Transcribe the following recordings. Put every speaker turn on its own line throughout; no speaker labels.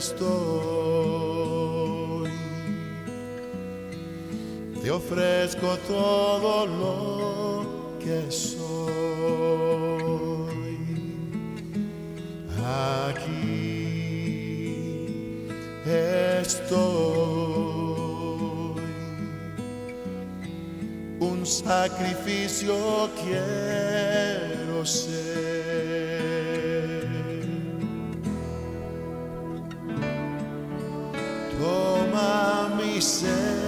estoy. Te ofrezco todo lo que soy. Aquí estoy. Un sacrificio quiero ser. Mi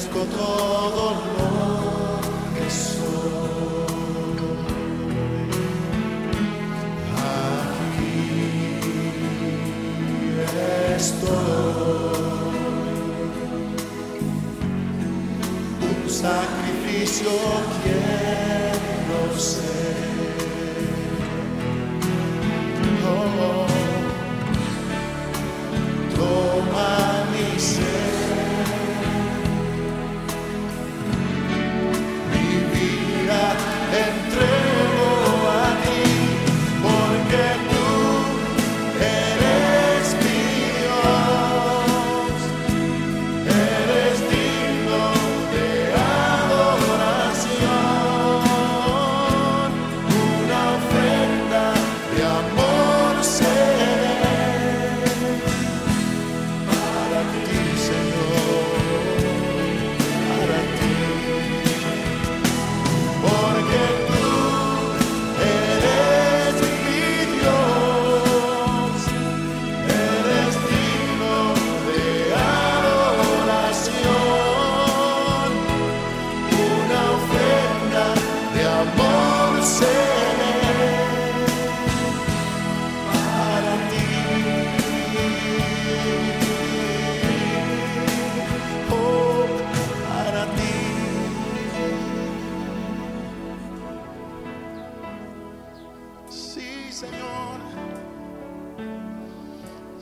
todo lo que soy. Aquí estoy, un sacrificio quiero ser.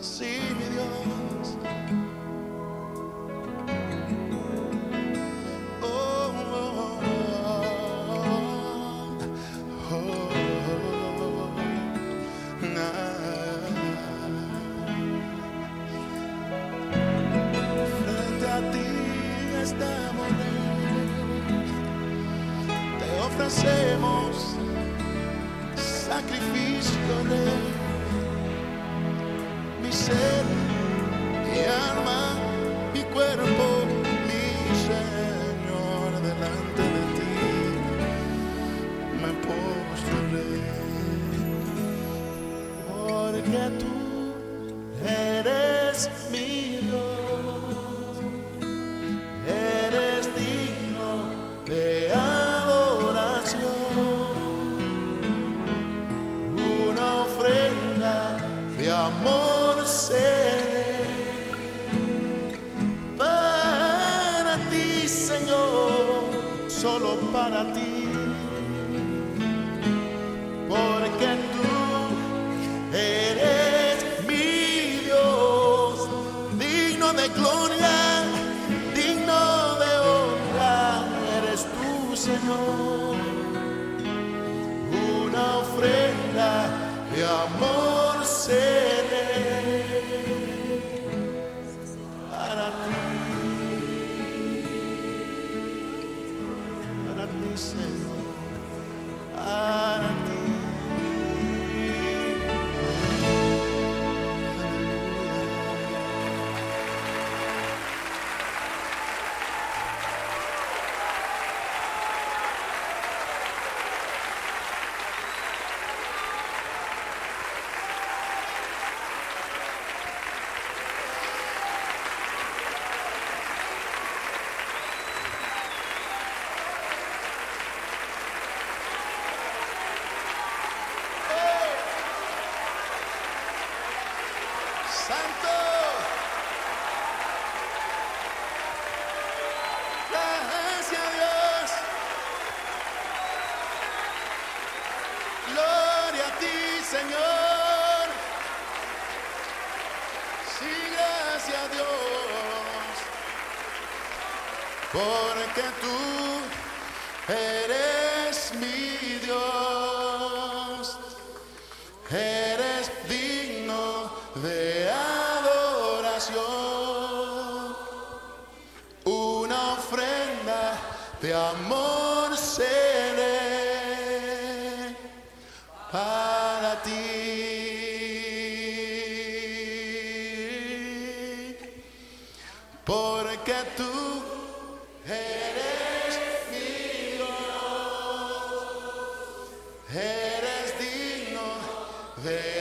Sí, mi Dios. Oh, oh, oh, oh, Frente a ti estamos, te ofrecemos sacrificio de mi ser, mi alma, mi cuerpo, ti, porque tú eres mi Dios, digno de gloria, digno de honra, eres tú, Señor. Una ofrenda de amor seré Señor. Sí, gracias a Dios. Porque tú eres mi Dios. Ti. Porque tú eres mi Dios. Eres digno de